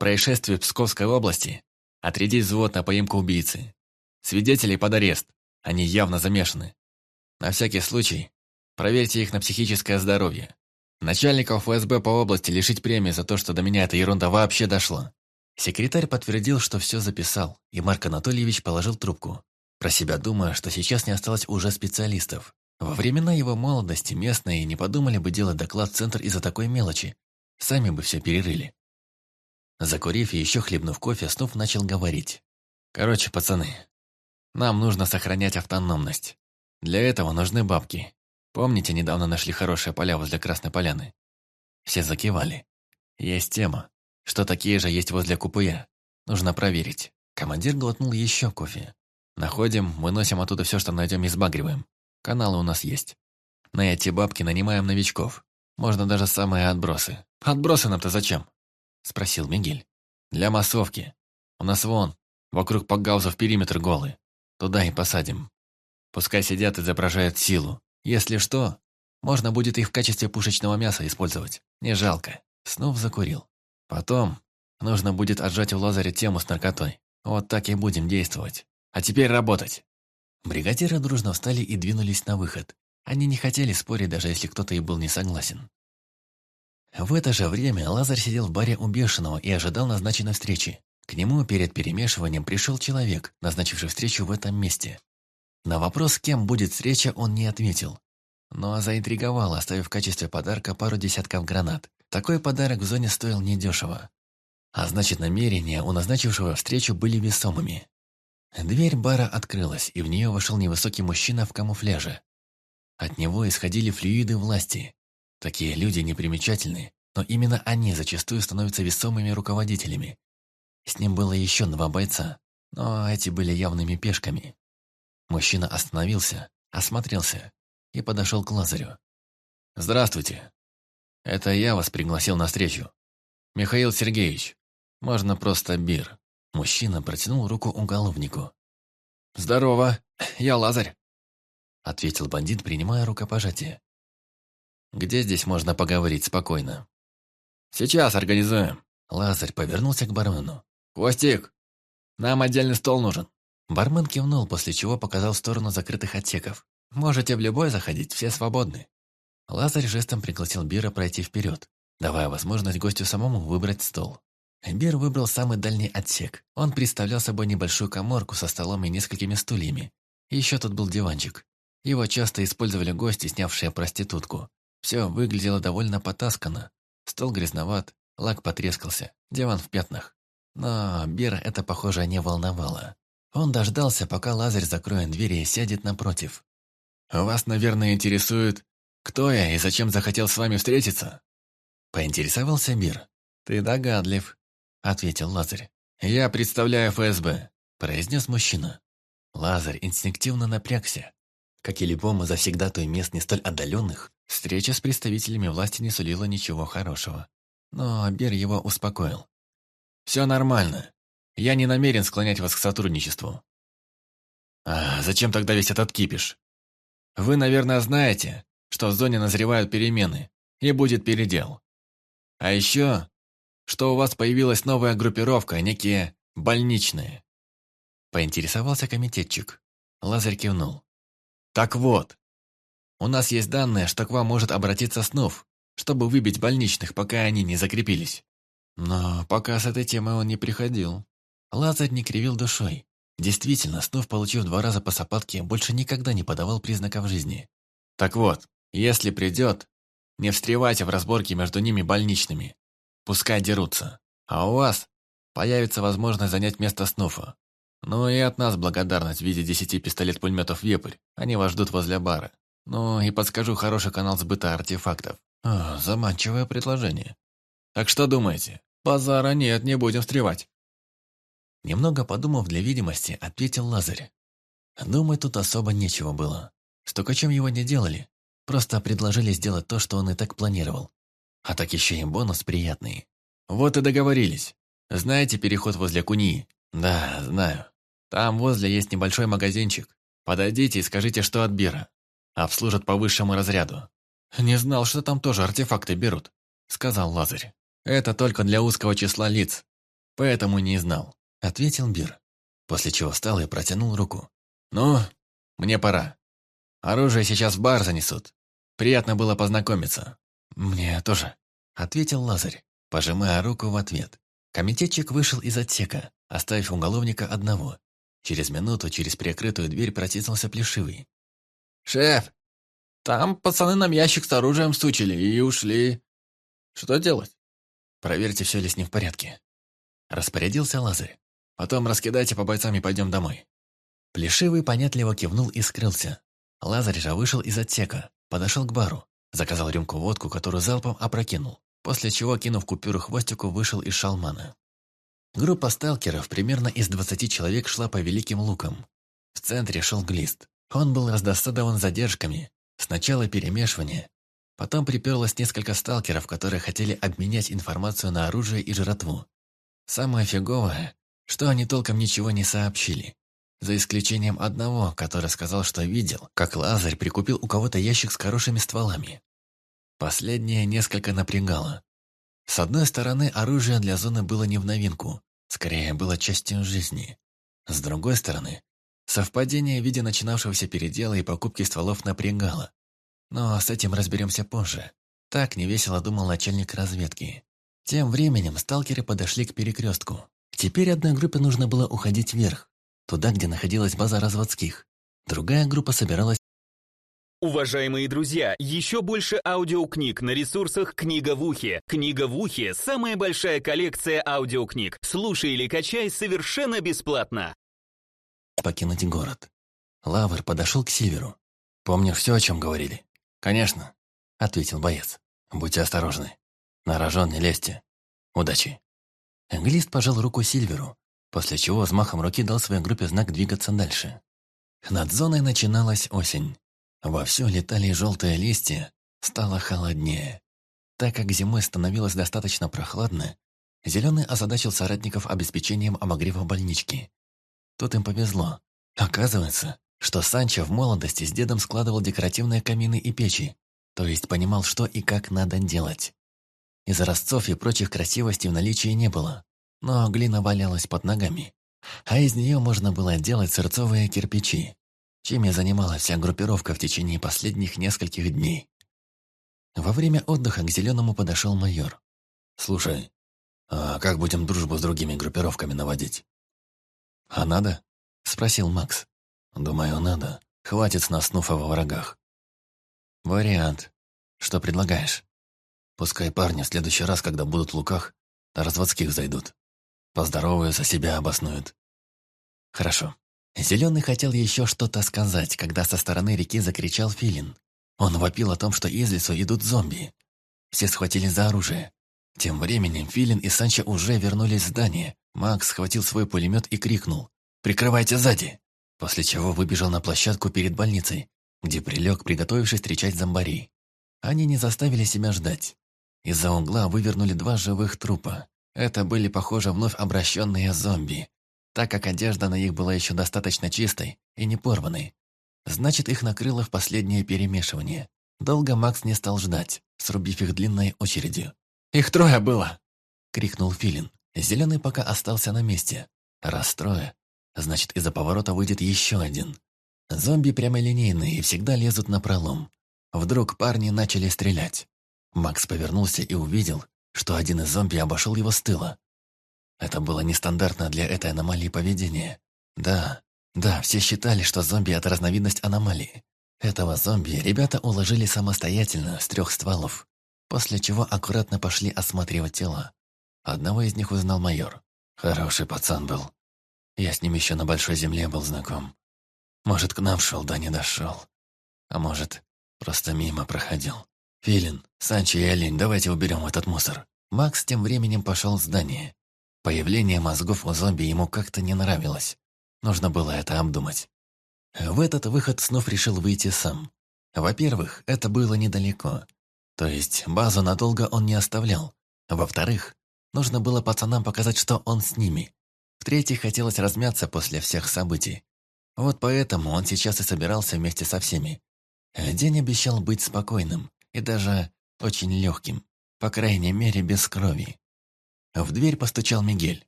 происшествию в Псковской области отрядить взвод на поимку убийцы. Свидетелей под арест. Они явно замешаны. На всякий случай, проверьте их на психическое здоровье. Начальников ФСБ по области лишить премии за то, что до меня эта ерунда вообще дошла. Секретарь подтвердил, что все записал, и Марк Анатольевич положил трубку, про себя думая, что сейчас не осталось уже специалистов. Во времена его молодости местные не подумали бы делать доклад в центр из-за такой мелочи. Сами бы все перерыли. Закурив и еще хлебнув кофе, снова начал говорить. «Короче, пацаны, нам нужно сохранять автономность. Для этого нужны бабки. Помните, недавно нашли хорошие поля возле Красной Поляны? Все закивали. Есть тема, что такие же есть возле Купуя. Нужно проверить. Командир глотнул еще кофе. Находим, выносим оттуда все, что найдем и сбагриваем. Каналы у нас есть. На эти бабки нанимаем новичков. Можно даже самые отбросы. Отбросы нам-то зачем? Спросил Мигель. Для массовки. У нас вон, вокруг пакгаузов периметр голый. Туда и посадим. Пускай сидят и изображают силу. Если что, можно будет их в качестве пушечного мяса использовать. Не жалко. Снова закурил. Потом нужно будет отжать у Лазаря тему с наркотой. Вот так и будем действовать. А теперь работать!» Бригадиры дружно встали и двинулись на выход. Они не хотели спорить, даже если кто-то и был не согласен. В это же время Лазарь сидел в баре у Бешеного и ожидал назначенной встречи. К нему перед перемешиванием пришел человек, назначивший встречу в этом месте. На вопрос, с кем будет встреча, он не ответил. Но заинтриговал, оставив в качестве подарка пару десятков гранат. Такой подарок в зоне стоил недешево. А значит, намерения у назначившего встречу были весомыми. Дверь бара открылась, и в нее вошел невысокий мужчина в камуфляже. От него исходили флюиды власти. Такие люди непримечательны, но именно они зачастую становятся весомыми руководителями. С ним было еще два бойца, но эти были явными пешками. Мужчина остановился, осмотрелся и подошел к Лазарю. «Здравствуйте. Это я вас пригласил на встречу. Михаил Сергеевич. Можно просто Бир». Мужчина протянул руку уголовнику. «Здорово, я Лазарь», — ответил бандит, принимая рукопожатие. «Где здесь можно поговорить спокойно?» «Сейчас организуем». Лазарь повернулся к бармену. «Хвостик, нам отдельный стол нужен». Бармен кивнул, после чего показал в сторону закрытых отсеков. «Можете в любой заходить, все свободны». Лазарь жестом пригласил Бира пройти вперед, давая возможность гостю самому выбрать стол. Бир выбрал самый дальний отсек. Он представлял собой небольшую коморку со столом и несколькими стульями. еще тут был диванчик. Его часто использовали гости, снявшие проститутку. Все выглядело довольно потасканно. Стол грязноват, лак потрескался, диван в пятнах. Но Бира это, похоже, не волновало. Он дождался, пока Лазарь закроет двери и сядет напротив. «Вас, наверное, интересует, кто я и зачем захотел с вами встретиться?» Поинтересовался Бир. «Ты догадлив», — ответил Лазарь. «Я представляю ФСБ», — произнес мужчина. Лазарь инстинктивно напрягся. Как и любому завсегдатую мест не столь отдаленных, встреча с представителями власти не сулила ничего хорошего. Но Бер его успокоил. «Все нормально. Я не намерен склонять вас к сотрудничеству». «А зачем тогда весь этот кипиш? Вы, наверное, знаете, что в зоне назревают перемены, и будет передел. А еще что у вас появилась новая группировка, некие больничные». Поинтересовался комитетчик. Лазарь кивнул. «Так вот, у нас есть данные, что к вам может обратиться Снув, чтобы выбить больничных, пока они не закрепились. Но пока с этой темой он не приходил». Лазарь не кривил душой. Действительно, Снув, получив два раза по сапатке, больше никогда не подавал признаков жизни. «Так вот, если придет, не встревайте в разборки между ними больничными. Пускай дерутся. А у вас появится возможность занять место Снуфа. Ну и от нас благодарность в виде десяти пистолет-пулеметов «Вепрь». Они вас ждут возле бара. Ну и подскажу хороший канал сбыта артефактов. О, заманчивое предложение. Так что думаете? Базара нет, не будем встревать. Немного подумав для видимости, ответил Лазарь. Думаю, тут особо нечего было. Стукачем его не делали. Просто предложили сделать то, что он и так планировал. А так еще и бонус приятный. Вот и договорились. Знаете переход возле Куни? Да, знаю. Там возле есть небольшой магазинчик. Подойдите и скажите, что от Бира. Обслужат по высшему разряду. Не знал, что там тоже артефакты берут, сказал Лазарь. Это только для узкого числа лиц. поэтому не знал», — ответил Бир, после чего встал и протянул руку. «Ну, мне пора. Оружие сейчас в бар занесут. Приятно было познакомиться». «Мне тоже», — ответил Лазарь, пожимая руку в ответ. Комитетчик вышел из отсека, оставив уголовника одного. Через минуту через приоткрытую дверь протиснулся Плешивый. «Шеф, там пацаны нам ящик с оружием стучили и ушли. Что делать?» «Проверьте, все ли с ним в порядке». Распорядился Лазарь. «Потом раскидайте по бойцам и пойдем домой». Плешивый понятливо кивнул и скрылся. Лазарь же вышел из отсека, подошел к бару, заказал рюмку водку, которую залпом опрокинул, после чего, кинув купюру хвостику, вышел из шалмана. Группа сталкеров примерно из 20 человек шла по Великим Лукам. В центре шел Глист. Он был раздосадован задержками. Сначала перемешивание. Потом приперлось несколько сталкеров, которые хотели обменять информацию на оружие и жратву. Самое фиговое, что они толком ничего не сообщили. За исключением одного, который сказал, что видел, как Лазарь прикупил у кого-то ящик с хорошими стволами. Последнее несколько напрягало. С одной стороны, оружие для зоны было не в новинку, скорее было частью жизни. С другой стороны, совпадение в виде начинавшегося передела и покупки стволов напрягало. Но с этим разберемся позже. Так невесело думал начальник разведки. Тем временем сталкеры подошли к перекрестку. Теперь одной группе нужно было уходить вверх, туда, где находилась база разводских. Другая группа собиралась Уважаемые друзья, еще больше аудиокниг на ресурсах «Книга в ухе». «Книга в ухе» — самая большая коллекция аудиокниг. Слушай или качай совершенно бесплатно. Покинуть город. Лавр подошел к Сильверу. «Помнишь все, о чем говорили?» «Конечно», — ответил боец. «Будьте осторожны. На рожон не лезьте. Удачи». Англист пожал руку Сильверу, после чего взмахом руки дал своей группе знак двигаться дальше. Над зоной начиналась осень. Вовсю летали желтые листья, стало холоднее. Так как зимой становилось достаточно прохладно, Зеленый озадачил соратников обеспечением обогрева больнички. Тут им повезло. Оказывается, что Санчо в молодости с дедом складывал декоративные камины и печи, то есть понимал, что и как надо делать. Из ростцов и прочих красивостей в наличии не было, но глина валялась под ногами, а из нее можно было делать сырцовые кирпичи чем и занималась вся группировка в течение последних нескольких дней. Во время отдыха к Зеленому подошел майор. «Слушай, а как будем дружбу с другими группировками наводить?» «А надо?» — спросил Макс. «Думаю, надо. Хватит с нас снуфа во врагах». «Вариант. Что предлагаешь?» «Пускай парни в следующий раз, когда будут в луках, на разводских зайдут. Поздороваются, себя обоснуют». «Хорошо. Зеленый хотел еще что-то сказать, когда со стороны реки закричал Филин. Он вопил о том, что из лесу идут зомби. Все схватили за оружие. Тем временем Филин и Санчо уже вернулись в здание. Макс схватил свой пулемет и крикнул «Прикрывайте сзади!» После чего выбежал на площадку перед больницей, где прилег, приготовившись встречать зомбарей. Они не заставили себя ждать. Из-за угла вывернули два живых трупа. Это были, похоже, вновь обращенные зомби так как одежда на них была еще достаточно чистой и не порванной. Значит, их накрыло в последнее перемешивание. Долго Макс не стал ждать, срубив их длинной очередью. «Их трое было!» — крикнул Филин. Зеленый пока остался на месте. Раз трое, значит, из-за поворота выйдет еще один. Зомби прямолинейные и всегда лезут на пролом. Вдруг парни начали стрелять. Макс повернулся и увидел, что один из зомби обошел его с тыла. Это было нестандартно для этой аномалии поведения. Да, да, все считали, что зомби – это разновидность аномалии. Этого зомби ребята уложили самостоятельно с трех стволов, после чего аккуратно пошли осматривать тела. Одного из них узнал майор. Хороший пацан был. Я с ним еще на Большой Земле был знаком. Может, к нам шел, да не дошел. А может, просто мимо проходил. Филин, Санчо и Олень, давайте уберем этот мусор. Макс тем временем пошел в здание. Появление мозгов у зомби ему как-то не нравилось. Нужно было это обдумать. В этот выход снов решил выйти сам. Во-первых, это было недалеко. То есть базу надолго он не оставлял. Во-вторых, нужно было пацанам показать, что он с ними. В-третьих, хотелось размяться после всех событий. Вот поэтому он сейчас и собирался вместе со всеми. День обещал быть спокойным и даже очень легким, по крайней мере без крови. В дверь постучал Мигель.